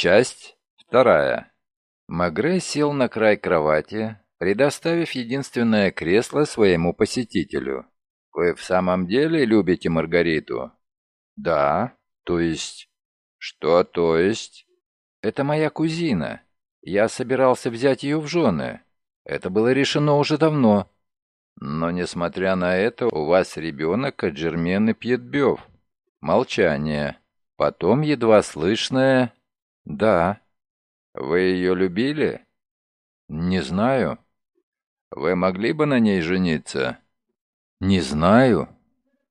Часть вторая. Магре сел на край кровати, предоставив единственное кресло своему посетителю. «Вы в самом деле любите Маргариту?» «Да. То есть...» «Что то есть?» «Это моя кузина. Я собирался взять ее в жены. Это было решено уже давно». «Но, несмотря на это, у вас ребенок от Жермены Пьетбёв». Молчание. Потом едва слышное «Да». «Вы ее любили?» «Не знаю». «Вы могли бы на ней жениться?» «Не знаю».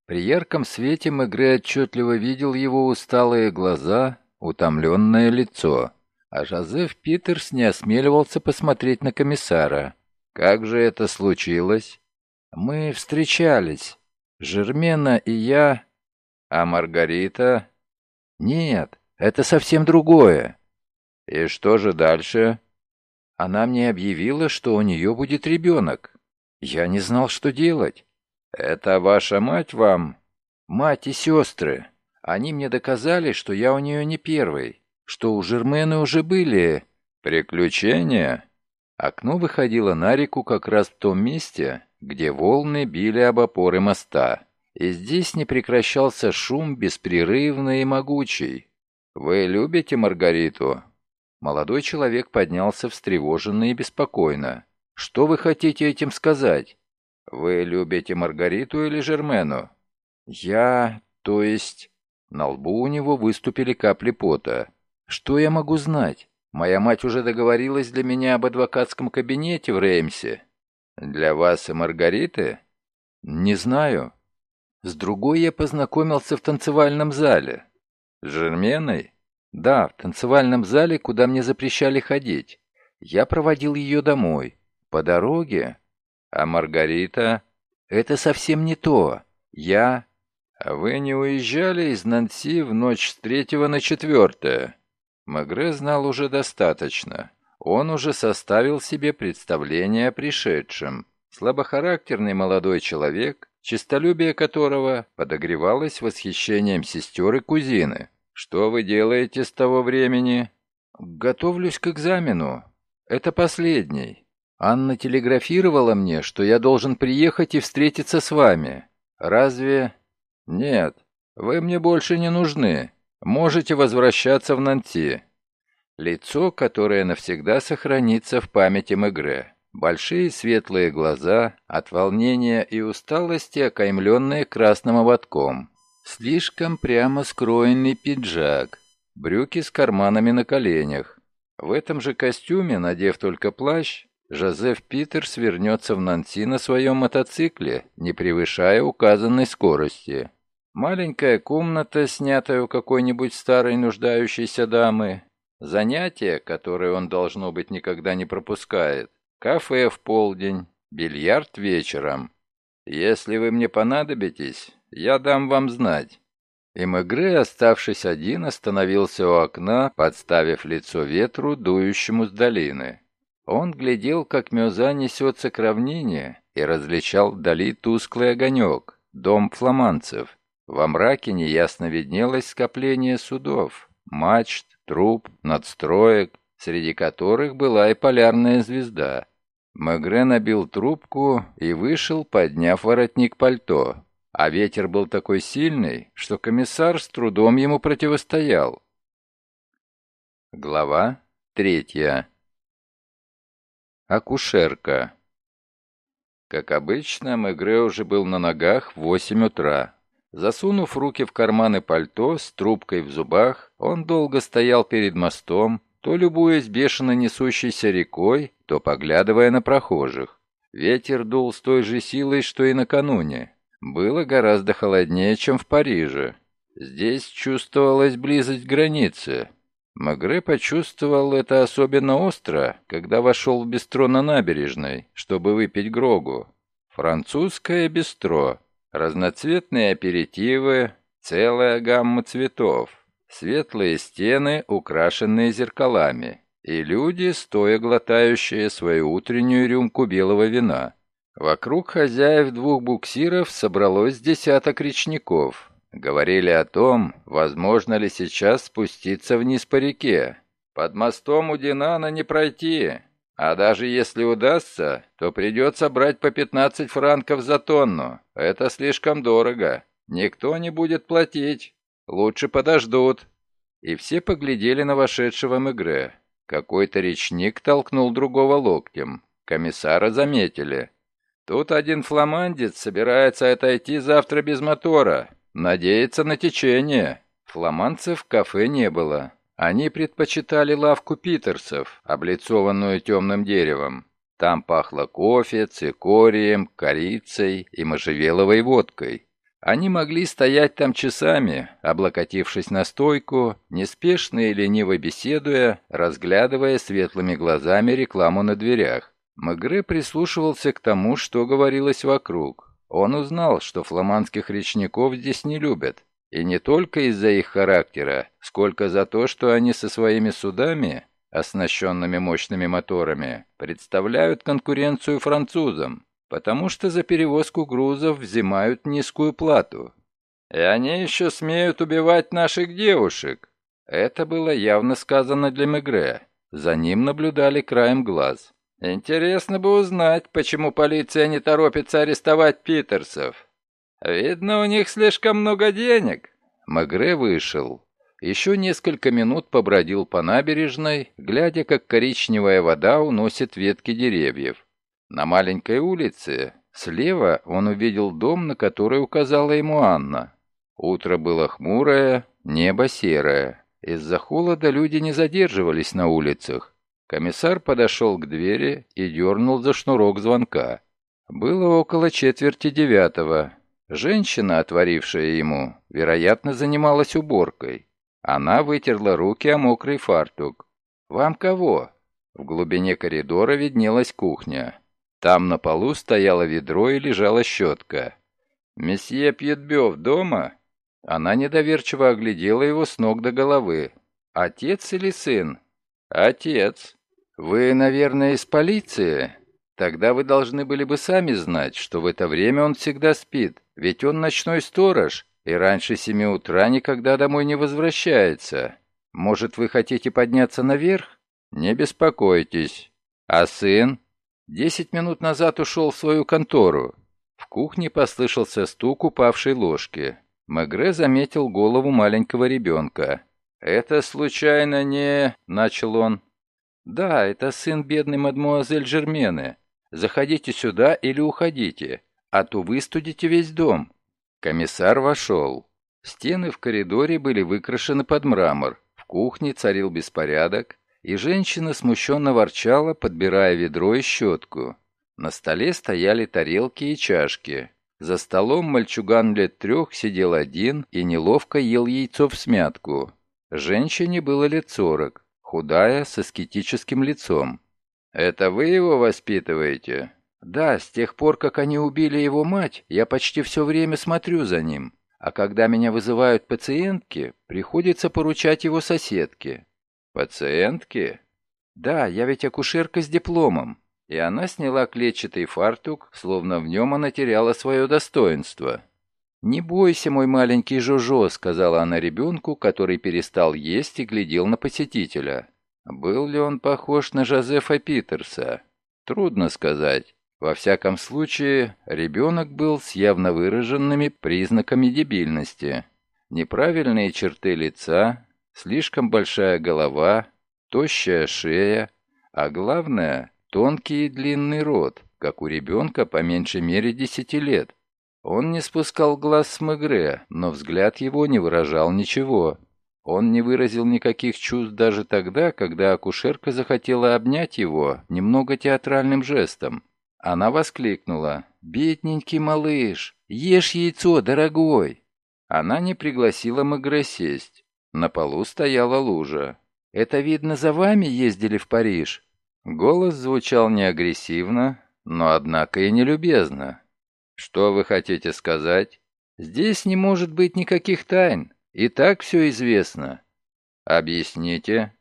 При ярком свете Мегре отчетливо видел его усталые глаза, утомленное лицо, а Жозеф Питерс не осмеливался посмотреть на комиссара. «Как же это случилось?» «Мы встречались. Жермена и я...» «А Маргарита?» «Нет, это совсем другое. И что же дальше? Она мне объявила, что у нее будет ребенок. Я не знал, что делать. Это ваша мать вам? Мать и сестры. Они мне доказали, что я у нее не первый, что у Жермены уже были... Приключения? Окно выходило на реку как раз в том месте, где волны били об опоры моста. И здесь не прекращался шум беспрерывный и могучий. «Вы любите Маргариту?» Молодой человек поднялся встревоженно и беспокойно. «Что вы хотите этим сказать? Вы любите Маргариту или Жермену?» «Я... то есть...» На лбу у него выступили капли пота. «Что я могу знать? Моя мать уже договорилась для меня об адвокатском кабинете в Реймсе». «Для вас и Маргариты?» «Не знаю. С другой я познакомился в танцевальном зале. С Жерменой? Да, в танцевальном зале, куда мне запрещали ходить. Я проводил ее домой. По дороге? А Маргарита? Это совсем не то. Я... А вы не уезжали из Нанси в ночь с третьего на четвертое? Магре знал уже достаточно. Он уже составил себе представление о пришедшем. Слабохарактерный молодой человек, честолюбие которого подогревалось восхищением сестер и кузины. «Что вы делаете с того времени?» «Готовлюсь к экзамену. Это последний. Анна телеграфировала мне, что я должен приехать и встретиться с вами. Разве...» «Нет, вы мне больше не нужны. Можете возвращаться в Нанти». Лицо, которое навсегда сохранится в памяти Мегре. Большие светлые глаза, от волнения и усталости окаймленные красным ободком. Слишком прямо скроенный пиджак, брюки с карманами на коленях. В этом же костюме, надев только плащ, Жозеф Питерс вернется в Нанси на своем мотоцикле, не превышая указанной скорости. Маленькая комната, снятая у какой-нибудь старой нуждающейся дамы, занятие, которое он, должно быть, никогда не пропускает, Кафе в полдень, бильярд вечером. Если вы мне понадобитесь, я дам вам знать». И Мегре, оставшись один, остановился у окна, подставив лицо ветру, дующему с долины. Он глядел, как Мёза несется к равнине, и различал вдали тусклый огонек, дом фламанцев. Во мраке неясно виднелось скопление судов, мачт, труб, надстроек, среди которых была и полярная звезда. Мегре набил трубку и вышел, подняв воротник пальто. А ветер был такой сильный, что комиссар с трудом ему противостоял. Глава третья. Акушерка. Как обычно, Мегре уже был на ногах в восемь утра. Засунув руки в карманы пальто с трубкой в зубах, он долго стоял перед мостом, то любуясь бешено несущейся рекой, то поглядывая на прохожих. Ветер дул с той же силой, что и накануне. Было гораздо холоднее, чем в Париже. Здесь чувствовалась близость границы. Магре почувствовал это особенно остро, когда вошел в бистро на набережной, чтобы выпить Грогу. Французское бистро. Разноцветные аперитивы, целая гамма цветов. Светлые стены, украшенные зеркалами, и люди, стоя глотающие свою утреннюю рюмку белого вина. Вокруг хозяев двух буксиров собралось десяток речников. Говорили о том, возможно ли сейчас спуститься вниз по реке. Под мостом у Динана не пройти, а даже если удастся, то придется брать по 15 франков за тонну. Это слишком дорого. Никто не будет платить. Лучше подождут». И все поглядели на вошедшего Мегре. Какой-то речник толкнул другого локтем. Комиссара заметили. Тут один фламандец собирается отойти завтра без мотора. Надеется на течение. Фламандцев в кафе не было. Они предпочитали лавку Питерсов, облицованную темным деревом. Там пахло кофе, цикорием, корицей и можжевеловой водкой. Они могли стоять там часами, облокотившись на стойку, неспешно и лениво беседуя, разглядывая светлыми глазами рекламу на дверях. Мегре прислушивался к тому, что говорилось вокруг. Он узнал, что фламандских речников здесь не любят, и не только из-за их характера, сколько за то, что они со своими судами, оснащенными мощными моторами, представляют конкуренцию французам, потому что за перевозку грузов взимают низкую плату. И они еще смеют убивать наших девушек. Это было явно сказано для Мегре. За ним наблюдали краем глаз. Интересно бы узнать, почему полиция не торопится арестовать Питерсов. «Видно, у них слишком много денег». Магре вышел. Еще несколько минут побродил по набережной, глядя, как коричневая вода уносит ветки деревьев. На маленькой улице слева он увидел дом, на который указала ему Анна. Утро было хмурое, небо серое. Из-за холода люди не задерживались на улицах. Комиссар подошел к двери и дернул за шнурок звонка. Было около четверти девятого. Женщина, отворившая ему, вероятно, занималась уборкой. Она вытерла руки о мокрый фартук. «Вам кого?» В глубине коридора виднелась кухня. Там на полу стояло ведро и лежала щетка. «Месье Пьетбёв дома?» Она недоверчиво оглядела его с ног до головы. «Отец или сын?» «Отец». «Вы, наверное, из полиции?» Тогда вы должны были бы сами знать, что в это время он всегда спит, ведь он ночной сторож, и раньше семи утра никогда домой не возвращается. Может, вы хотите подняться наверх? Не беспокойтесь. А сын? Десять минут назад ушел в свою контору. В кухне послышался стук упавшей ложки. Мегре заметил голову маленького ребенка. «Это случайно не...» — начал он. «Да, это сын бедной мадмуазель Жермены. Заходите сюда или уходите, а то выстудите весь дом». Комиссар вошел. Стены в коридоре были выкрашены под мрамор, в кухне царил беспорядок, и женщина смущенно ворчала, подбирая ведро и щетку. На столе стояли тарелки и чашки. За столом мальчуган лет трех сидел один и неловко ел яйцо в смятку. Женщине было лет сорок, худая, с аскетическим лицом. «Это вы его воспитываете?» «Да, с тех пор, как они убили его мать, я почти все время смотрю за ним. А когда меня вызывают пациентки, приходится поручать его соседке». «Пациентки?» «Да, я ведь акушерка с дипломом». И она сняла клетчатый фартук, словно в нем она теряла свое достоинство. «Не бойся, мой маленький Жожо», — сказала она ребенку, который перестал есть и глядел на посетителя. Был ли он похож на Жозефа Питерса? Трудно сказать. Во всяком случае, ребенок был с явно выраженными признаками дебильности. Неправильные черты лица, слишком большая голова, тощая шея, а главное, тонкий и длинный рот, как у ребенка по меньшей мере десяти лет. Он не спускал глаз с Мегре, но взгляд его не выражал ничего. Он не выразил никаких чувств даже тогда, когда акушерка захотела обнять его немного театральным жестом. Она воскликнула «Бедненький малыш, ешь яйцо, дорогой!» Она не пригласила Мегре сесть. На полу стояла лужа. «Это, видно, за вами ездили в Париж?» Голос звучал не агрессивно, но, однако, и не любезно. «Что вы хотите сказать?» «Здесь не может быть никаких тайн. И так все известно. Объясните.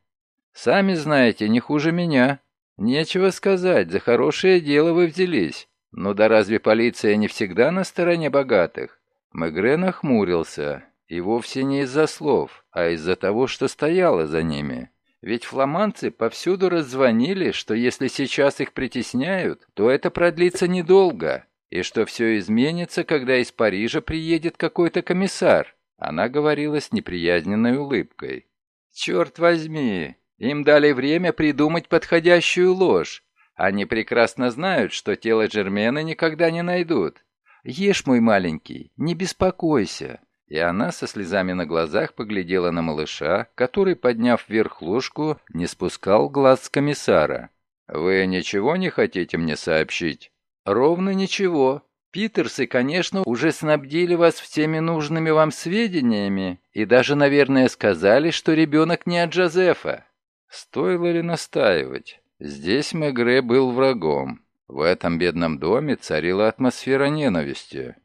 Сами знаете, не хуже меня. Нечего сказать, за хорошее дело вы взялись. Но да разве полиция не всегда на стороне богатых? Мегре нахмурился, и вовсе не из-за слов, а из-за того, что стояло за ними. Ведь фламандцы повсюду раззвонили, что если сейчас их притесняют, то это продлится недолго, и что все изменится, когда из Парижа приедет какой-то комиссар. Она говорила с неприязненной улыбкой. «Черт возьми, им дали время придумать подходящую ложь. Они прекрасно знают, что тело Джермена никогда не найдут. Ешь, мой маленький, не беспокойся». И она со слезами на глазах поглядела на малыша, который, подняв вверх ложку, не спускал глаз с комиссара. «Вы ничего не хотите мне сообщить?» «Ровно ничего. Питерсы, конечно, уже снабдили вас всеми нужными вам сведениями и даже, наверное, сказали, что ребенок не от Джозефа». Стоило ли настаивать? Здесь Мегре был врагом. В этом бедном доме царила атмосфера ненависти.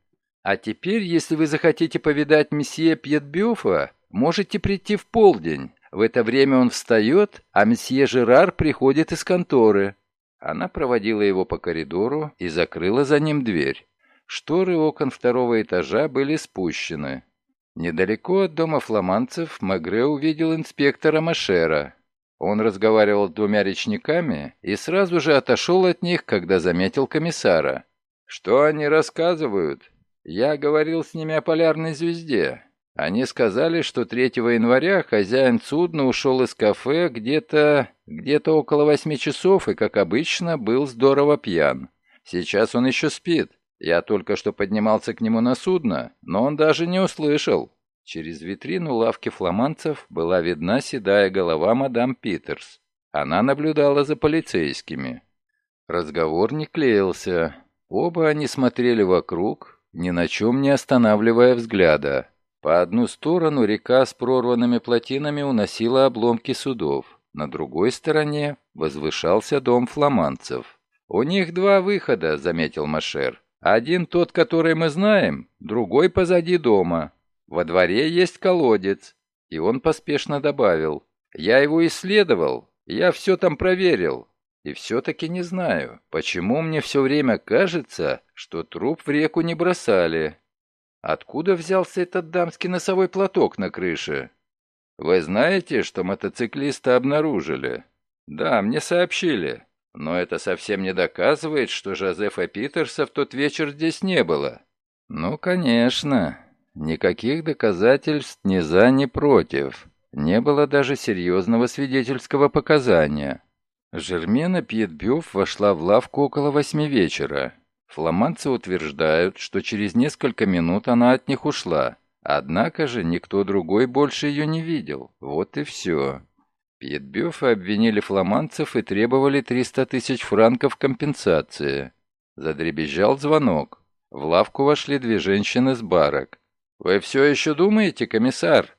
А теперь, если вы захотите повидать месье Пьетбюфа, можете прийти в полдень. В это время он встает, а месье Жерар приходит из конторы. Она проводила его по коридору и закрыла за ним дверь. Шторы окон второго этажа были спущены. Недалеко от дома фламандцев Магре увидел инспектора Машера. Он разговаривал с двумя речниками и сразу же отошел от них, когда заметил комиссара. «Что они рассказывают?» «Я говорил с ними о полярной звезде. Они сказали, что 3 января хозяин судна ушел из кафе где-то... где-то около восьми часов и, как обычно, был здорово пьян. Сейчас он еще спит. Я только что поднимался к нему на судно, но он даже не услышал. Через витрину лавки фламандцев была видна седая голова мадам Питерс. Она наблюдала за полицейскими. Разговор не клеился. Оба они смотрели вокруг, ни на чем не останавливая взгляда. По одну сторону река с прорванными плотинами уносила обломки судов. На другой стороне возвышался дом фламандцев. «У них два выхода», — заметил Машер. «Один тот, который мы знаем, другой позади дома. Во дворе есть колодец». И он поспешно добавил, «Я его исследовал, я все там проверил, и все-таки не знаю, почему мне все время кажется, что труп в реку не бросали. Откуда взялся этот дамский носовой платок на крыше? Вы знаете, что мотоциклиста обнаружили? Да, мне сообщили. Но это совсем не доказывает, что Жозефа Питерса в тот вечер здесь не было. Ну, конечно. Никаких доказательств ни за, ни против. Не было даже серьезного свидетельского показания. Жермена Пьетбюф вошла в лавку около восьми вечера. Фламандцы утверждают, что через несколько минут она от них ушла. Однако же никто другой больше ее не видел. Вот и все. Пьетбюфы обвинили фламандцев и требовали 300 тысяч франков компенсации. Задребезжал звонок. В лавку вошли две женщины с барок. «Вы все еще думаете, комиссар?»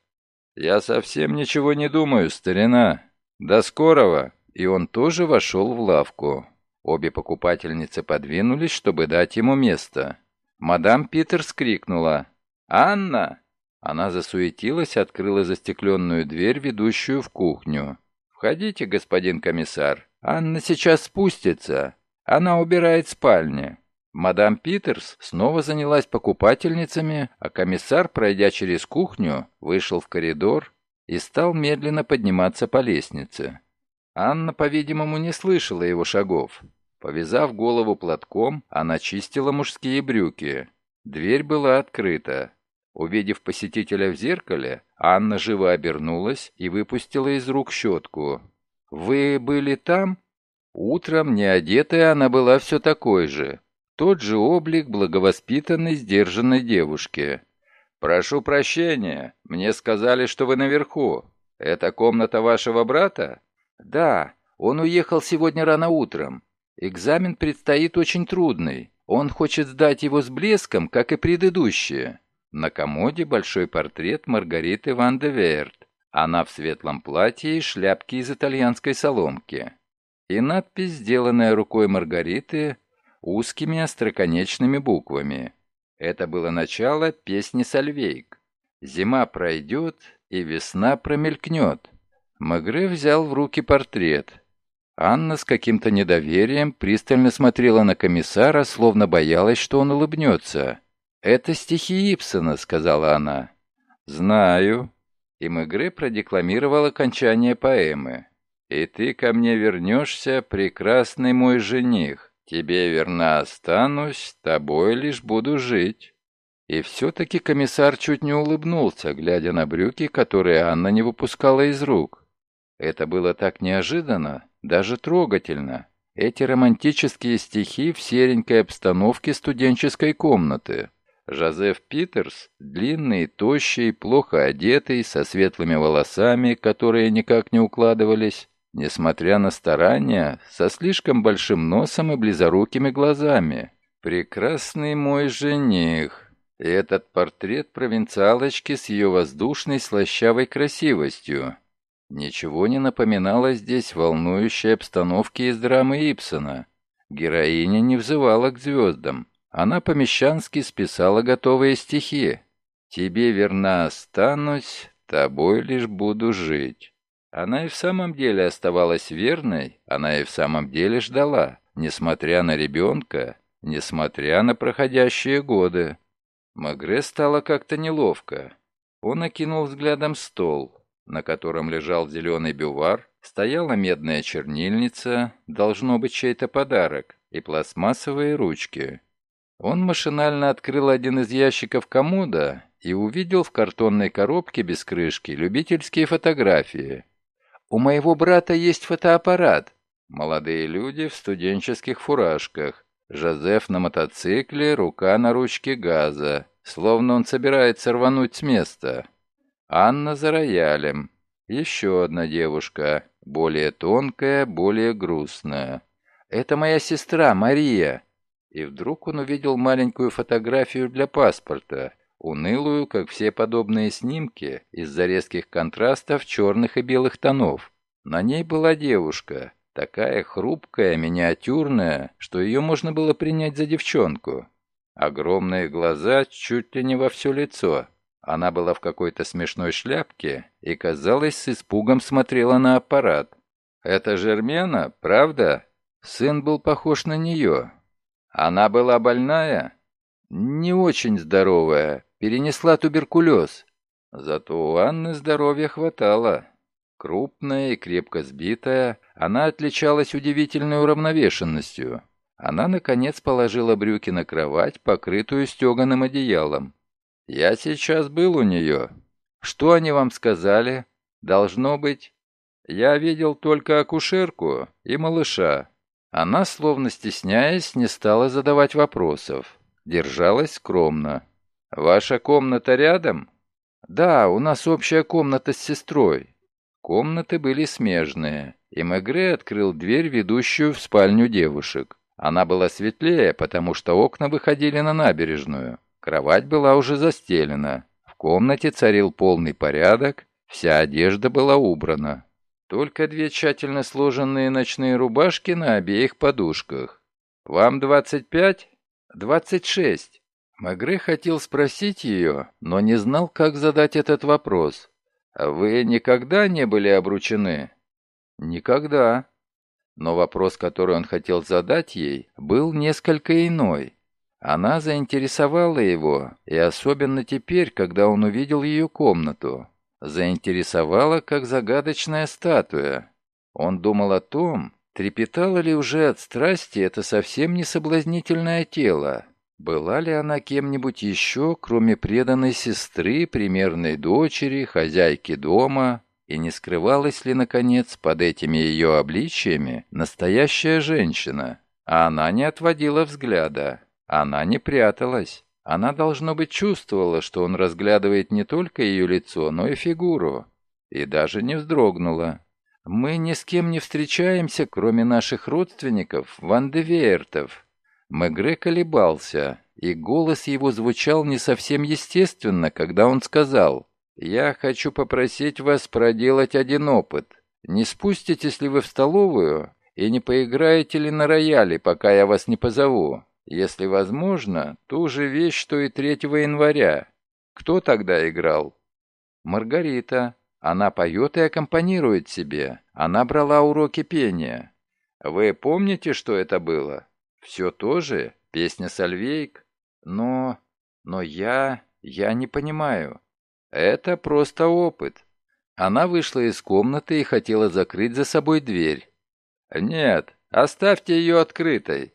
«Я совсем ничего не думаю, старина. До скорого!» И он тоже вошел в лавку. Обе покупательницы подвинулись, чтобы дать ему место. Мадам Питер скрикнула. «Анна!» Она засуетилась, открыла застекленную дверь, ведущую в кухню. «Входите, господин комиссар. Анна сейчас спустится. Она убирает спальни». Мадам Питерс снова занялась покупательницами, а комиссар, пройдя через кухню, вышел в коридор и стал медленно подниматься по лестнице. Анна, по-видимому, не слышала его шагов. Повязав голову платком, она чистила мужские брюки. Дверь была открыта. Увидев посетителя в зеркале, Анна живо обернулась и выпустила из рук щетку. «Вы были там?» Утром, не одетая, она была все такой же. Тот же облик благовоспитанной, сдержанной девушки. «Прошу прощения, мне сказали, что вы наверху. Это комната вашего брата?» «Да, он уехал сегодня рано утром. Экзамен предстоит очень трудный. Он хочет сдать его с блеском, как и предыдущие». На комоде большой портрет Маргариты Ван де Верт. Она в светлом платье и шляпке из итальянской соломки. И надпись, сделанная рукой Маргариты, узкими остроконечными буквами. Это было начало песни Сальвейк. «Зима пройдет, и весна промелькнет». Магре взял в руки портрет. Анна с каким-то недоверием пристально смотрела на комиссара, словно боялась, что он улыбнется. «Это стихи Ипсона», — сказала она. «Знаю. и Мегре продекламировал окончание поэмы. «И ты ко мне вернешься, прекрасный мой жених. Тебе верна останусь, тобой лишь буду жить». И все-таки комиссар чуть не улыбнулся, глядя на брюки, которые Анна не выпускала из рук. Это было так неожиданно, даже трогательно. Эти романтические стихи в серенькой обстановке студенческой комнаты. Жозеф Питерс, длинный, тощий, плохо одетый, со светлыми волосами, которые никак не укладывались, несмотря на старания, со слишком большим носом и близорукими глазами. «Прекрасный мой жених!» И этот портрет провинциалочки с ее воздушной слащавой красивостью. Ничего не напоминало здесь волнующей обстановки из драмы Ипсона. Героиня не взывала к звездам. Она по-мещански списала готовые стихи. «Тебе верна останусь, тобой лишь буду жить». Она и в самом деле оставалась верной, она и в самом деле ждала, несмотря на ребенка, несмотря на проходящие годы. Магре стало как-то неловко. Он окинул взглядом стол на котором лежал зеленый бювар, стояла медная чернильница, должно быть чей-то подарок, и пластмассовые ручки. Он машинально открыл один из ящиков комода и увидел в картонной коробке без крышки любительские фотографии. «У моего брата есть фотоаппарат». Молодые люди в студенческих фуражках. Жозеф на мотоцикле, рука на ручке газа, словно он собирается рвануть с места. Анна за роялем. Еще одна девушка, более тонкая, более грустная. «Это моя сестра, Мария!» И вдруг он увидел маленькую фотографию для паспорта, унылую, как все подобные снимки, из-за резких контрастов черных и белых тонов. На ней была девушка, такая хрупкая, миниатюрная, что ее можно было принять за девчонку. Огромные глаза чуть ли не во все лицо, она была в какой-то смешной шляпке и, казалось, с испугом смотрела на аппарат. «Это Жермена, правда?» Сын был похож на нее. Она была больная? Не очень здоровая, перенесла туберкулез. Зато у Анны здоровья хватало. Крупная и крепко сбитая, она отличалась удивительной уравновешенностью. Она, наконец, положила брюки на кровать, покрытую стеганым одеялом. «Я сейчас был у нее. Что они вам сказали? Должно быть...» «Я видел только акушерку и малыша». Она, словно стесняясь, не стала задавать вопросов. Держалась скромно. «Ваша комната рядом?» «Да, у нас общая комната с сестрой». Комнаты были смежные, и Мегре открыл дверь, ведущую в спальню девушек. Она была светлее, потому что окна выходили на набережную. Кровать была уже застелена. В комнате царил полный порядок, вся одежда была убрана. Только две тщательно сложенные ночные рубашки на обеих подушках. «Вам двадцать пять?» «Двадцать шесть». Магре хотел спросить ее, но не знал, как задать этот вопрос. «А «Вы никогда не были обручены?» «Никогда». Но вопрос, который он хотел задать ей, был несколько иной. Она заинтересовала его, и особенно теперь, когда он увидел ее комнату. Заинтересовала, как загадочная статуя. Он думал о том, трепетало ли уже от страсти это совсем не соблазнительное тело. Была ли она кем-нибудь еще, кроме преданной сестры, примерной дочери, хозяйки дома, и не скрывалась ли, наконец, под этими ее обличиями настоящая женщина? А она не отводила взгляда. Она не пряталась. Она, должно быть, чувствовала, что он разглядывает не только ее лицо, но и фигуру. И даже не вздрогнула. «Мы ни с кем не встречаемся, кроме наших родственников, Вандевертов». Мегре колебался, и голос его звучал не совсем естественно, когда он сказал «Я хочу попросить вас проделать один опыт. Не спуститесь ли вы в столовую и не поиграете ли на рояле, пока я вас не позову?» Если возможно, ту же вещь, что и 3 января. Кто тогда играл? Маргарита. Она поет и аккомпанирует себе. Она брала уроки пения. Вы помните, что это было? Все то же? Песня Сальвейк? Но... но я... я не понимаю. Это просто опыт. Она вышла из комнаты и хотела закрыть за собой дверь. «Нет, оставьте ее открытой».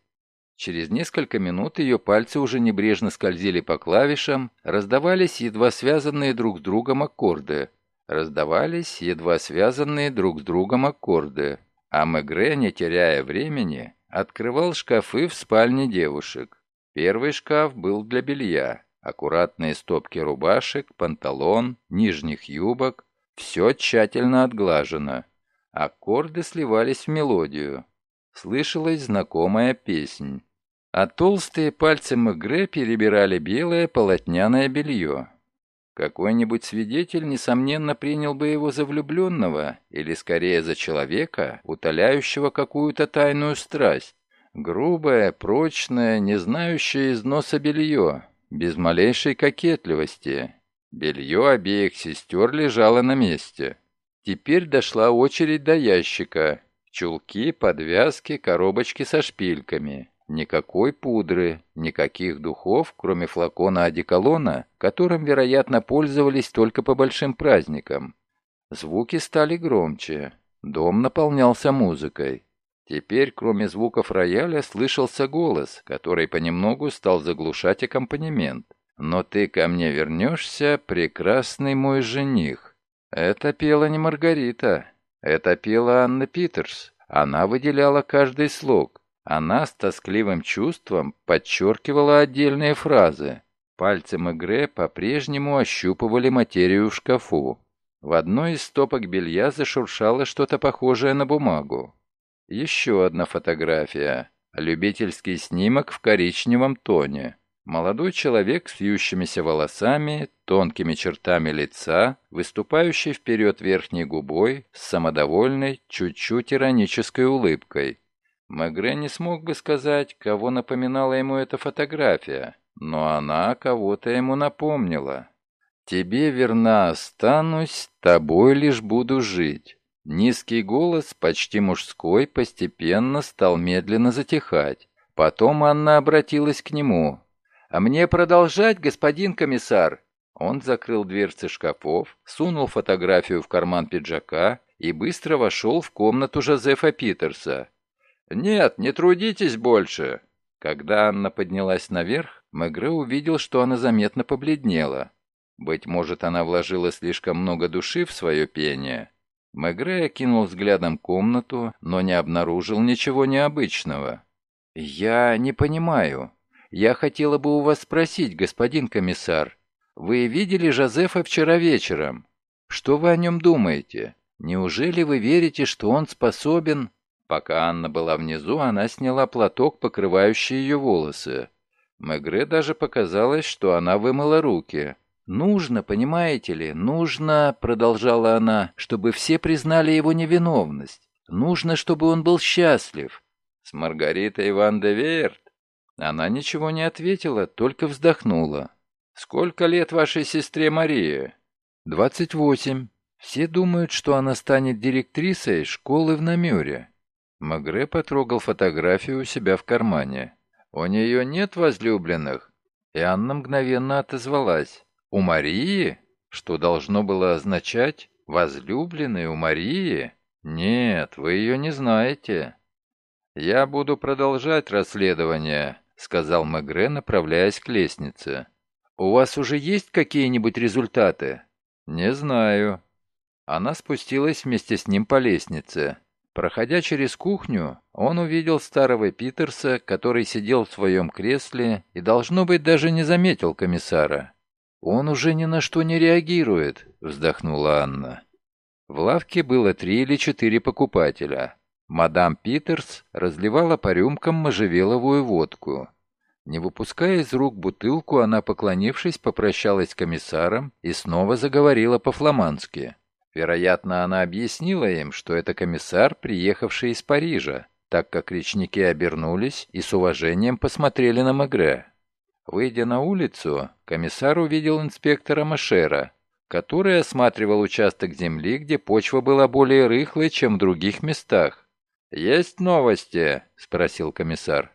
Через несколько минут ее пальцы уже небрежно скользили по клавишам, раздавались едва связанные друг с другом аккорды. Раздавались едва связанные друг с другом аккорды. А Мегре, не теряя времени, открывал шкафы в спальне девушек. Первый шкаф был для белья. Аккуратные стопки рубашек, панталон, нижних юбок. Все тщательно отглажено. Аккорды сливались в мелодию. Слышалась знакомая песнь. А толстые пальцы Мегре перебирали белое полотняное белье. Какой-нибудь свидетель, несомненно, принял бы его за влюбленного, или скорее за человека, утоляющего какую-то тайную страсть. Грубое, прочное, не знающее износа белье, без малейшей кокетливости. Белье обеих сестер лежало на месте. Теперь дошла очередь до ящика. Чулки, подвязки, коробочки со шпильками. Никакой пудры, никаких духов, кроме флакона одеколона, которым, вероятно, пользовались только по большим праздникам. Звуки стали громче. Дом наполнялся музыкой. Теперь, кроме звуков рояля, слышался голос, который понемногу стал заглушать аккомпанемент. «Но ты ко мне вернешься, прекрасный мой жених». Это пела не Маргарита. Это пела Анна Питерс. Она выделяла каждый слог. Она с тоскливым чувством подчеркивала отдельные фразы. Пальцы Мегре по-прежнему ощупывали материю в шкафу. В одной из стопок белья зашуршало что-то похожее на бумагу. Еще одна фотография. Любительский снимок в коричневом тоне. Молодой человек с вьющимися волосами, тонкими чертами лица, выступающий вперед верхней губой, с самодовольной, чуть-чуть иронической улыбкой. Мегре не смог бы сказать, кого напоминала ему эта фотография, но она кого-то ему напомнила. «Тебе верна останусь, тобой лишь буду жить». Низкий голос, почти мужской, постепенно стал медленно затихать. Потом Анна обратилась к нему. «А мне продолжать, господин комиссар?» Он закрыл дверцы шкафов, сунул фотографию в карман пиджака и быстро вошел в комнату Жозефа Питерса. «Нет, не трудитесь больше!» Когда Анна поднялась наверх, Мегре увидел, что она заметно побледнела. Быть может, она вложила слишком много души в свое пение. Мегре окинул взглядом комнату, но не обнаружил ничего необычного. «Я не понимаю. Я хотела бы у вас спросить, господин комиссар. Вы видели Жозефа вчера вечером? Что вы о нем думаете? Неужели вы верите, что он способен...» Пока Анна была внизу, она сняла платок, покрывающий ее волосы. Мегре даже показалось, что она вымыла руки. «Нужно, понимаете ли, нужно, — продолжала она, — чтобы все признали его невиновность. Нужно, чтобы он был счастлив». «С Маргаритой Ван де Верт?» Она ничего не ответила, только вздохнула. «Сколько лет вашей сестре Марии?» «Двадцать восемь. Все думают, что она станет директрисой школы в Намюре. Магре потрогал фотографию у себя в кармане. «У нее нет возлюбленных?» И Анна мгновенно отозвалась. «У Марии?» Что должно было означать «возлюбленный у Марии?» «Нет, вы ее не знаете». «Я буду продолжать расследование», — сказал Мегре, направляясь к лестнице. «У вас уже есть какие-нибудь результаты?» «Не знаю». Она спустилась вместе с ним по лестнице. Проходя через кухню, он увидел старого Питерса, который сидел в своем кресле и, должно быть, даже не заметил комиссара. «Он уже ни на что не реагирует», — вздохнула Анна. В лавке было три или четыре покупателя. Мадам Питерс разливала по рюмкам можжевеловую водку. Не выпуская из рук бутылку, она, поклонившись, попрощалась с комиссаром и снова заговорила по-фламандски. Вероятно, она объяснила им, что это комиссар, приехавший из Парижа, так как речники обернулись и с уважением посмотрели на Мегре. Выйдя на улицу, комиссар увидел инспектора Машера, который осматривал участок земли, где почва была более рыхлой, чем в других местах. «Есть новости?» — спросил комиссар.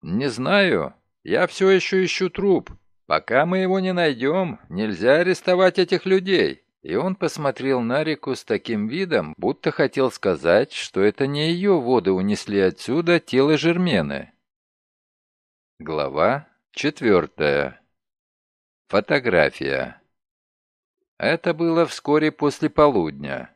«Не знаю. Я все еще ищу труп. Пока мы его не найдем, нельзя арестовать этих людей. И он посмотрел на реку с таким видом, будто хотел сказать, что это не ее воды унесли отсюда тело Жермены. Глава четвертая. Фотография. Это было вскоре после полудня.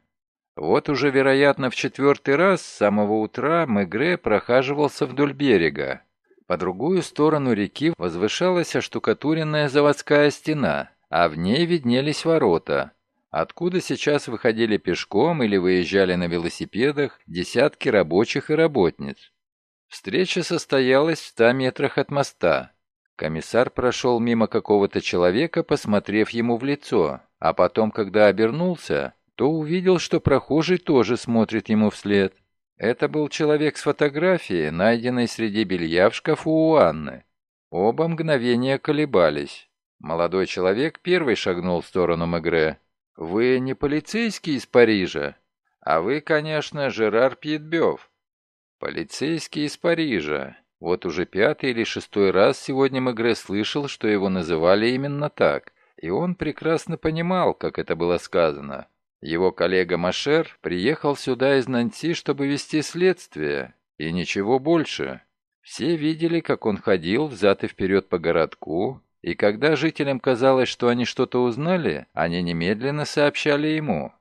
Вот уже, вероятно, в четвертый раз с самого утра Мегре прохаживался вдоль берега. По другую сторону реки возвышалась оштукатуренная заводская стена, а в ней виднелись ворота, откуда сейчас выходили пешком или выезжали на велосипедах десятки рабочих и работниц. Встреча состоялась в ста метрах от моста. Комиссар прошел мимо какого-то человека, посмотрев ему в лицо, а потом, когда обернулся, то увидел, что прохожий тоже смотрит ему вслед. Это был человек с фотографией, найденной среди белья в шкафу у Анны. Оба мгновения колебались. Молодой человек первый шагнул в сторону Мегре. «Вы не полицейский из Парижа?» «А вы, конечно, Жерар Пьетбёв». «Полицейский из Парижа». Вот уже пятый или шестой раз сегодня Мегре слышал, что его называли именно так, и он прекрасно понимал, как это было сказано. Его коллега Машер приехал сюда из Нанси, чтобы вести следствие, и ничего больше. Все видели, как он ходил взад и вперед по городку, и когда жителям казалось, что они что-то узнали, они немедленно сообщали ему.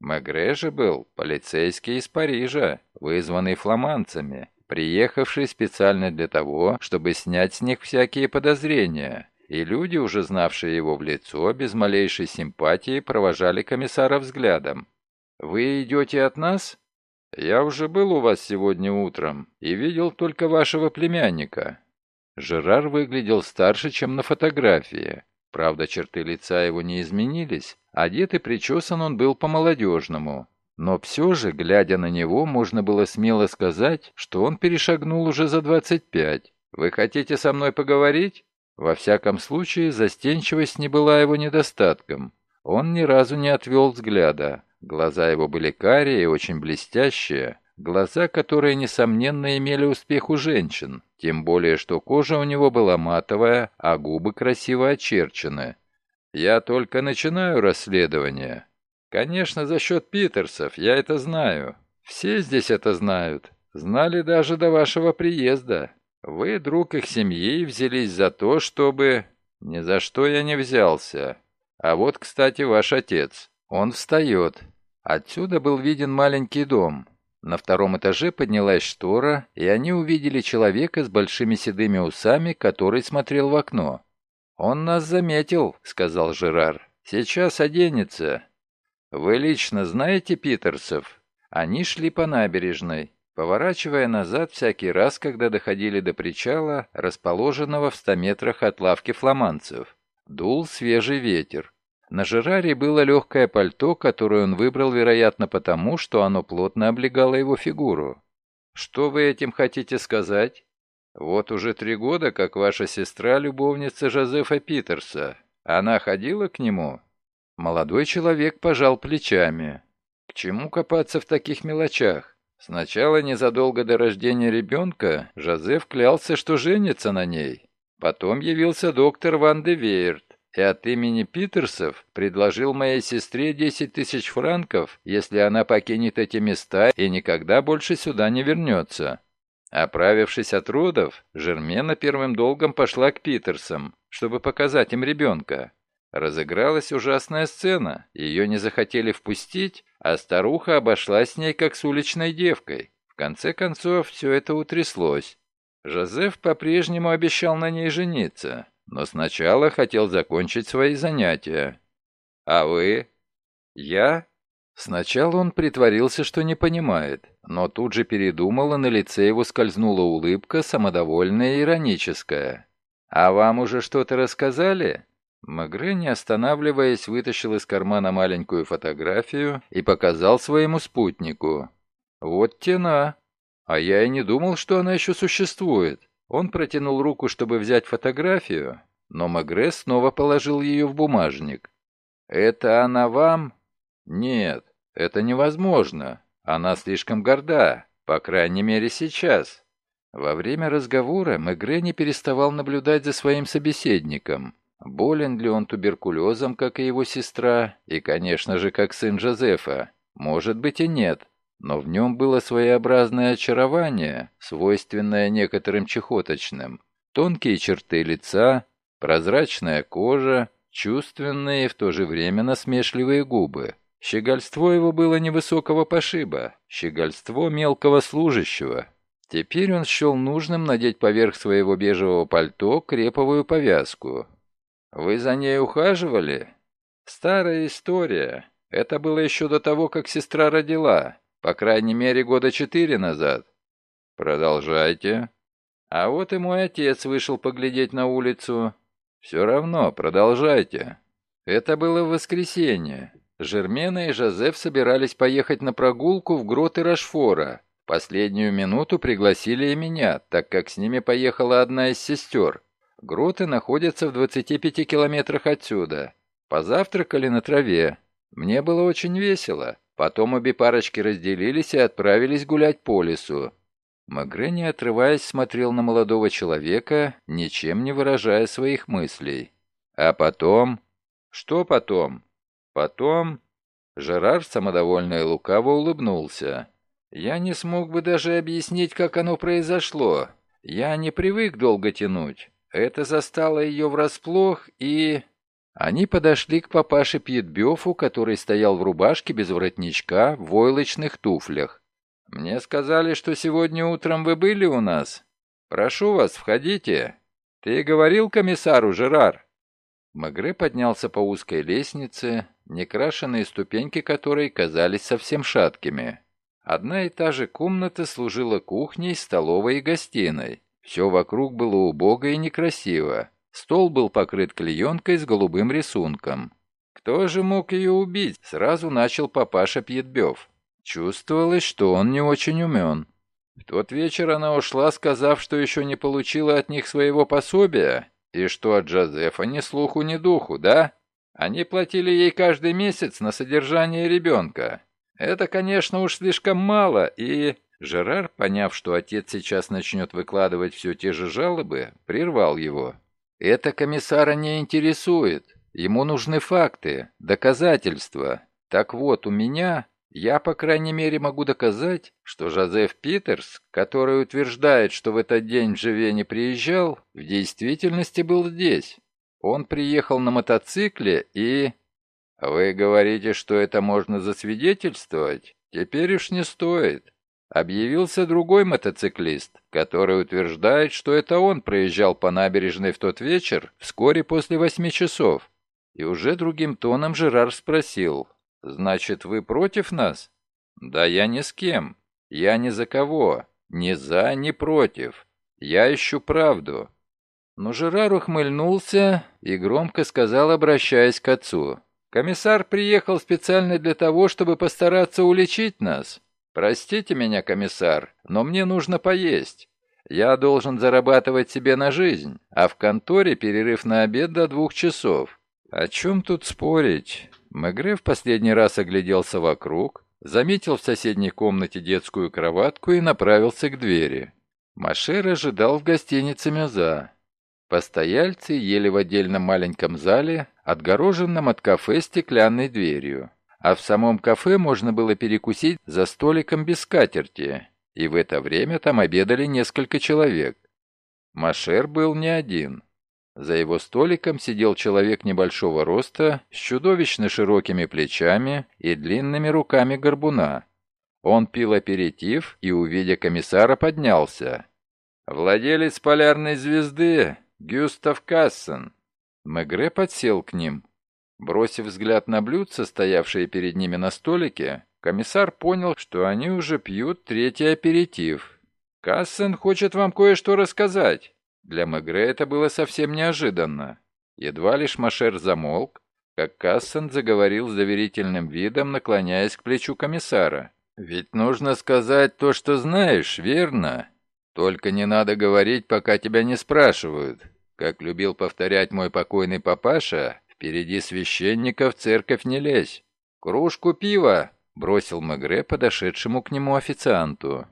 Мегре же был полицейский из Парижа, вызванный фламандцами, приехавший специально для того, чтобы снять с них всякие подозрения. И люди, уже знавшие его в лицо, без малейшей симпатии провожали комиссара взглядом. «Вы идете от нас?» «Я уже был у вас сегодня утром и видел только вашего племянника. Жерар выглядел старше, чем на фотографии. Правда, черты лица его не изменились, одет и причесан он был по-молодежному. Но все же, глядя на него, можно было смело сказать, что он перешагнул уже за 25. «Вы хотите со мной поговорить?» Во всяком случае, застенчивость не была его недостатком. Он ни разу не отвел взгляда. Глаза его были карие и очень блестящие, Глаза, которые, несомненно, имели успех у женщин, тем более, что кожа у него была матовая, а губы красиво очерчены. «Я только начинаю расследование. Конечно, за счет Питерсов, я это знаю. Все здесь это знают. Знали даже до вашего приезда. Вы, друг их семьи, взялись за то, чтобы... Ни за что я не взялся. А вот, кстати, ваш отец. Он встает. Отсюда был виден маленький дом». На втором этаже поднялась штора, и они увидели человека с большими седыми усами, который смотрел в окно. «Он нас заметил», — сказал Жерар. «Сейчас оденется». «Вы лично знаете Питерсов?» Они шли по набережной, поворачивая назад всякий раз, когда доходили до причала, расположенного в ста метрах от лавки фламандцев. Дул свежий ветер. На Жераре было легкое пальто, которое он выбрал, вероятно, потому, что оно плотно облегало его фигуру. «Что вы этим хотите сказать?» «Вот уже три года, как ваша сестра — любовница Жозефа Питерса. Она ходила к нему?» Молодой человек пожал плечами. «К чему копаться в таких мелочах? Сначала, незадолго до рождения ребенка, Жозеф клялся, что женится на ней. Потом явился доктор Ван де Вейерт и от имени Питерсов предложил моей сестре 10 тысяч франков, если она покинет эти места и никогда больше сюда не вернется. Оправившись от родов, Жермена первым долгом пошла к Питерсам, чтобы показать им ребенка. Разыгралась ужасная сцена, ее не захотели впустить, а старуха обошлась с ней как с уличной девкой. В конце концов, все это утряслось. Жозеф по-прежнему обещал на ней жениться, но сначала хотел закончить свои занятия. А вы? Я? Сначала он притворился, что не понимает, но тут же передумал, и на лице его скользнула улыбка, самодовольная и ироническая. «А вам уже что-то рассказали?» Магре, не останавливаясь, вытащил из кармана маленькую фотографию и показал своему спутнику. «Вот тена. А я и не думал, что она еще существует. Он протянул руку, чтобы взять фотографию, но Магре снова положил ее в бумажник. «Это она вам?» «Нет, это невозможно. Она слишком горда, по крайней мере сейчас». Во время разговора Мегре не переставал наблюдать за своим собеседником. Болен ли он туберкулезом, как и его сестра, и, конечно же, как сын Жозефа? Может быть и нет, но в нем было своеобразное очарование, свойственное некоторым чехоточным. Тонкие черты лица, прозрачная кожа, чувственные и в то же время насмешливые губы. Щегольство его было невысокого пошиба, щегольство мелкого служащего. Теперь он счел нужным надеть поверх своего бежевого пальто креповую повязку. «Вы за ней ухаживали?» «Старая история. Это было еще до того, как сестра родила. По крайней мере, года четыре назад». «Продолжайте». «А вот и мой отец вышел поглядеть на улицу. Все равно, продолжайте». Это было в воскресенье. Жермена и Жозеф собирались поехать на прогулку в гроты Рашфора. Последнюю минуту пригласили и меня, так как с ними поехала одна из сестер. Гроты находятся в 25 километрах отсюда. Позавтракали на траве. Мне было очень весело. Потом обе парочки разделились и отправились гулять по лесу. Магре, не отрываясь, смотрел на молодого человека, ничем не выражая своих мыслей. А потом... Что потом? Потом Жерар самодовольно и лукаво улыбнулся. «Я не смог бы даже объяснить, как оно произошло. Я не привык долго тянуть. Это застало ее врасплох, и...» Они подошли к папаше Пьетбёфу, который стоял в рубашке без воротничка, в войлочных туфлях. «Мне сказали, что сегодня утром вы были у нас. Прошу вас, входите. Ты говорил комиссару, Жерар?» Магре поднялся по узкой лестнице, некрашенные ступеньки которой казались совсем шаткими. Одна и та же комната служила кухней, столовой и гостиной. Все вокруг было убого и некрасиво. Стол был покрыт клеенкой с голубым рисунком. «Кто же мог ее убить?» — сразу начал папаша Пьетбев. Чувствовалось, что он не очень умен. В тот вечер она ушла, сказав, что еще не получила от них своего пособия, и что от Джозефа ни слуху, ни духу, да? Они платили ей каждый месяц на содержание ребенка. Это, конечно, уж слишком мало, и... Жерар, поняв, что отец сейчас начнет выкладывать все те же жалобы, прервал его. «Это комиссара не интересует. Ему нужны факты, доказательства. Так вот, у меня, я, по крайней мере, могу доказать, что Жозеф Питерс, который утверждает, что в этот день в Живе не приезжал, в действительности был здесь. Он приехал на мотоцикле и... Вы говорите, что это можно засвидетельствовать? Теперь уж не стоит. Объявился другой мотоциклист, который утверждает, что это он проезжал по набережной в тот вечер, вскоре после восьми часов. И уже другим тоном Жерар спросил, «Значит, вы против нас?» «Да я ни с кем. Я ни за кого. Ни за, ни против. Я ищу правду. Но Жерар ухмыльнулся и громко сказал, обращаясь к отцу. «Комиссар приехал специально для того, чтобы постараться уличить нас. Простите меня, комиссар, но мне нужно поесть. Я должен зарабатывать себе на жизнь, а в конторе перерыв на обед до двух часов. О чем тут спорить?» Мегре в последний раз огляделся вокруг, заметил в соседней комнате детскую кроватку и направился к двери. Машер ожидал в гостинице Мюза. Постояльцы ели в отдельном маленьком зале, отгороженном от кафе стеклянной дверью. А в самом кафе можно было перекусить за столиком без скатерти, и в это время там обедали несколько человек. Машер был не один. За его столиком сидел человек небольшого роста, с чудовищно широкими плечами и длинными руками горбуна. Он пил аперитив и, увидя комиссара, поднялся. «Владелец полярной звезды Гюстав Кассен». Мегре подсел к ним. Бросив взгляд на блюдца, стоявшие перед ними на столике, комиссар понял, что они уже пьют третий аперитив. «Кассен хочет вам кое-что рассказать». Для Мегре это было совсем неожиданно. Едва лишь Машер замолк, как Кассен заговорил с доверительным видом, наклоняясь к плечу комиссара. «Ведь нужно сказать то, что знаешь, верно? Только не надо говорить, пока тебя не спрашивают. Как любил повторять мой покойный папаша, впереди священника в церковь не лезь. Кружку пива!» — бросил Мегре подошедшему к нему официанту.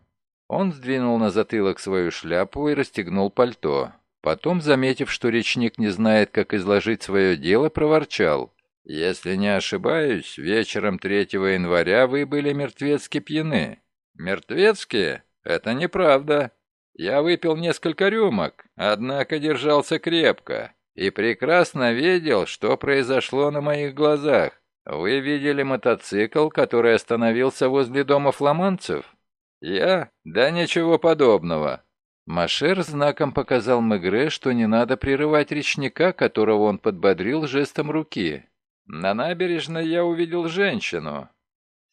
Он сдвинул на затылок свою шляпу и расстегнул пальто. Потом, заметив, что речник не знает, как изложить свое дело, проворчал. «Если не ошибаюсь, вечером 3 января вы были мертвецки пьяны». «Мертвецки? Это неправда. Я выпил несколько рюмок, однако держался крепко и прекрасно видел, что произошло на моих глазах. Вы видели мотоцикл, который остановился возле дома фламандцев? Я? Да ничего подобного. Машер знаком показал Мегре, что не надо прерывать речника, которого он подбодрил жестом руки. На набережной я увидел женщину.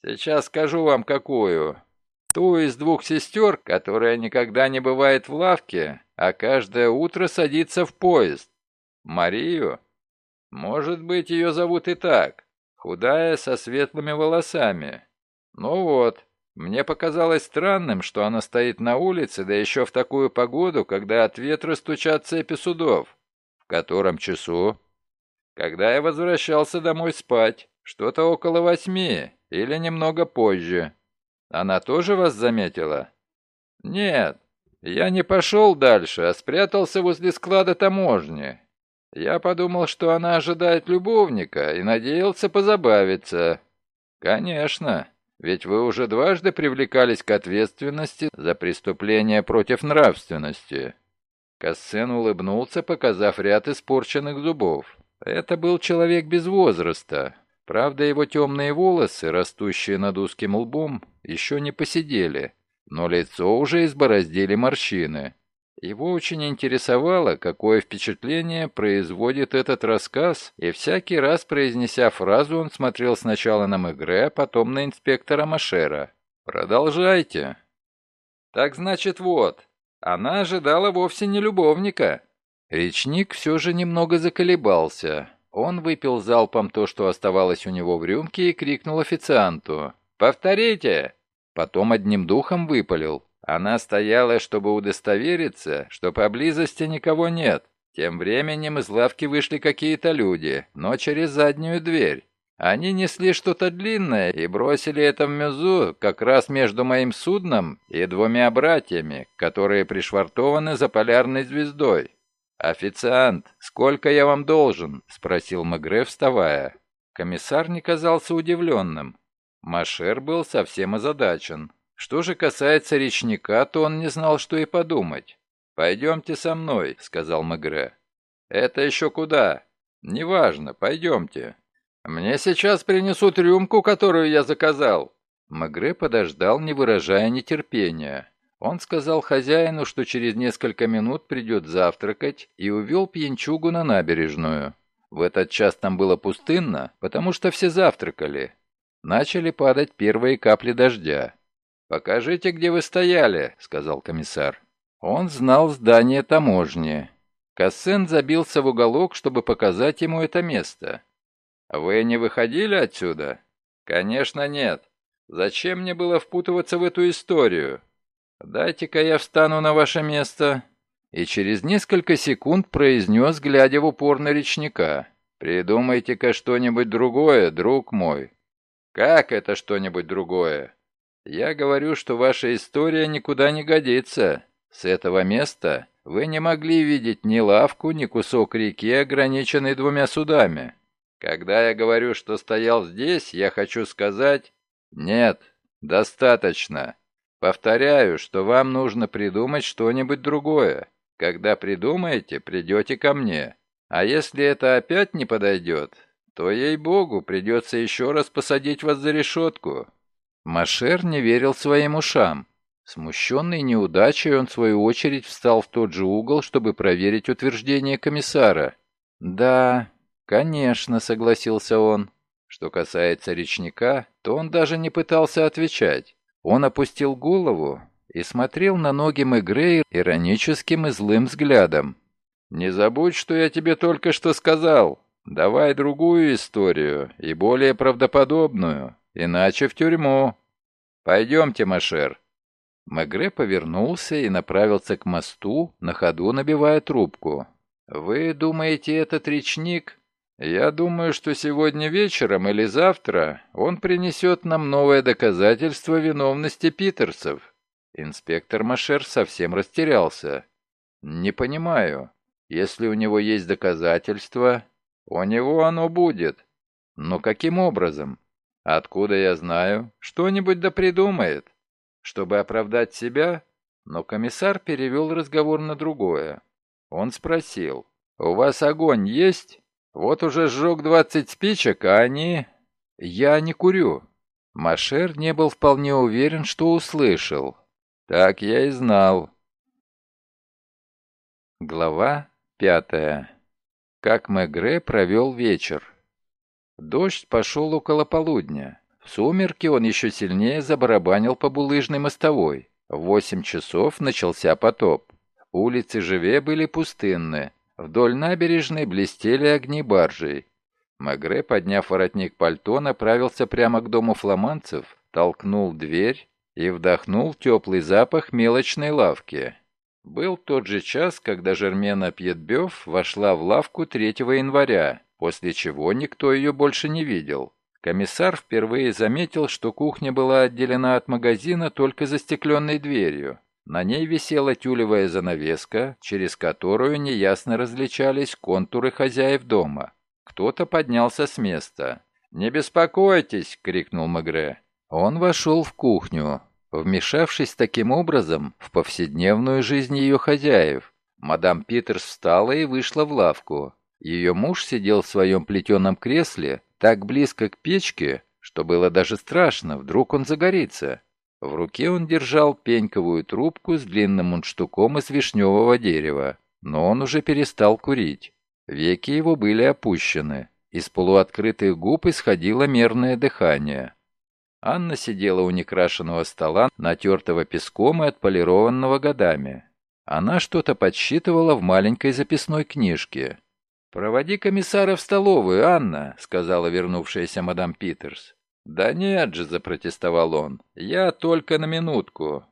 Сейчас скажу вам, какую. Ту из двух сестер, которая никогда не бывает в лавке, а каждое утро садится в поезд. Марию? Может быть, ее зовут и так. Худая, со светлыми волосами. Ну вот, мне показалось странным, что она стоит на улице, да еще в такую погоду, когда от ветра стучат цепи судов. В котором часу? Когда я возвращался домой спать. Что-то около восьми или немного позже. Она тоже вас заметила? Нет, я не пошел дальше, а спрятался возле склада таможни. Я подумал, что она ожидает любовника и надеялся позабавиться. Конечно, ведь вы уже дважды привлекались к ответственности за преступление против нравственности». Кассен улыбнулся, показав ряд испорченных зубов. Это был человек без возраста. Правда, его темные волосы, растущие над узким лбом, еще не посидели, но лицо уже избороздили морщины. Его очень интересовало, какое впечатление производит этот рассказ, и всякий раз, произнеся фразу, он смотрел сначала на Мегре, а потом на инспектора Машера. «Продолжайте». «Так значит, вот, она ожидала вовсе не любовника». Речник все же немного заколебался. Он выпил залпом то, что оставалось у него в рюмке, и крикнул официанту. «Повторите!» Потом одним духом выпалил. Она стояла, чтобы удостовериться, что поблизости никого нет. Тем временем из лавки вышли какие-то люди, но через заднюю дверь. Они несли что-то длинное и бросили это в мезу как раз между моим судном и двумя братьями, которые пришвартованы за полярной звездой. «Официант, сколько я вам должен?» — спросил Мегре, вставая. Комиссар не казался удивленным. Машер был совсем озадачен. Что же касается речника, то он не знал, что и подумать. «Пойдемте со мной», — сказал Мегре. «Это еще куда?» «Неважно, пойдемте». «Мне сейчас принесут рюмку, которую я заказал». Мегре подождал, не выражая нетерпения. Он сказал хозяину, что через несколько минут придет завтракать, и увел пьянчугу на набережную. В этот час там было пустынно, потому что все завтракали. Начали падать первые капли дождя. «Покажите, где вы стояли», — сказал комиссар. Он знал здание таможни. Кассен забился в уголок, чтобы показать ему это место. «Вы не выходили отсюда?» «Конечно нет. Зачем мне было впутываться в эту историю? Дайте-ка я встану на ваше место». И через несколько секунд произнес, глядя в упор на речника. «Придумайте-ка что-нибудь другое, друг мой». «Как это что-нибудь другое?» Я говорю, что ваша история никуда не годится. С этого места вы не могли видеть ни лавку, ни кусок реки, ограниченный двумя судами. Когда я говорю, что стоял здесь, я хочу сказать... Нет, достаточно. Повторяю, что вам нужно придумать что-нибудь другое. Когда придумаете, придете ко мне. А если это опять не подойдет, то, ей-богу, придется еще раз посадить вас за решетку. Машер не верил своим ушам. Смущенный неудачей, он в свою очередь встал в тот же угол, чтобы проверить утверждение комиссара. «Да, конечно», — согласился он. Что касается речника, то он даже не пытался отвечать. Он опустил голову и смотрел на ноги Мегре ироническим и злым взглядом. «Не забудь, что я тебе только что сказал. Давай другую историю, и более правдоподобную. Иначе в тюрьму. Пойдемте, Машер». Мегре повернулся и направился к мосту, на ходу набивая трубку. «Вы думаете, этот речник?» «Я думаю, что сегодня вечером или завтра он принесет нам новое доказательство виновности Питерсов». Инспектор Машер совсем растерялся. «Не понимаю. Если у него есть доказательства, у него оно будет. Но каким образом? Откуда я знаю? Что-нибудь да придумает. Чтобы оправдать себя? Но комиссар перевел разговор на другое. Он спросил, «У вас огонь есть? Вот уже сжег двадцать спичек, а они...» «Я не курю». Машер не был вполне уверен, что услышал. «Так я и знал». Глава пятая. Как Мегре провел вечер. Дождь пошел около полудня. В сумерки он еще сильнее забарабанил по булыжной мостовой. В восемь часов начался потоп. Улицы Живе были пустынны. Вдоль набережной блестели огни баржей. Мегре, подняв воротник пальто, направился прямо к дому фламандцев, толкнул дверь и вдохнул теплый запах мелочной лавки. Был тот же час, когда Жермена Пьетбёв вошла в лавку 3 января, после чего никто ее больше не видел. Комиссар впервые заметил, что кухня была отделена от магазина только застекленной дверью. На ней висела тюлевая занавеска, через которую неясно различались контуры хозяев дома. Кто-то поднялся с места. «Не беспокойтесь!» — крикнул Мегре. Он вошел в кухню вмешавшись таким образом в повседневную жизнь ее хозяев. Мадам Питерс встала и вышла в лавку. Ее муж сидел в своем плетеном кресле так близко к печке, что было даже страшно, вдруг он загорится. В руке он держал пеньковую трубку с длинным мундштуком из вишневого дерева, но он уже перестал курить. Веки его были опущены. Из полуоткрытых губ исходило мерное дыхание. Анна сидела у некрашенного стола, натертого песком и отполированного годами. Она что-то подсчитывала в маленькой записной книжке. «Проводи комиссара в столовую, Анна», — сказала вернувшаяся мадам Питерс. «Да нет же», — запротестовал он, — «я только на минутку.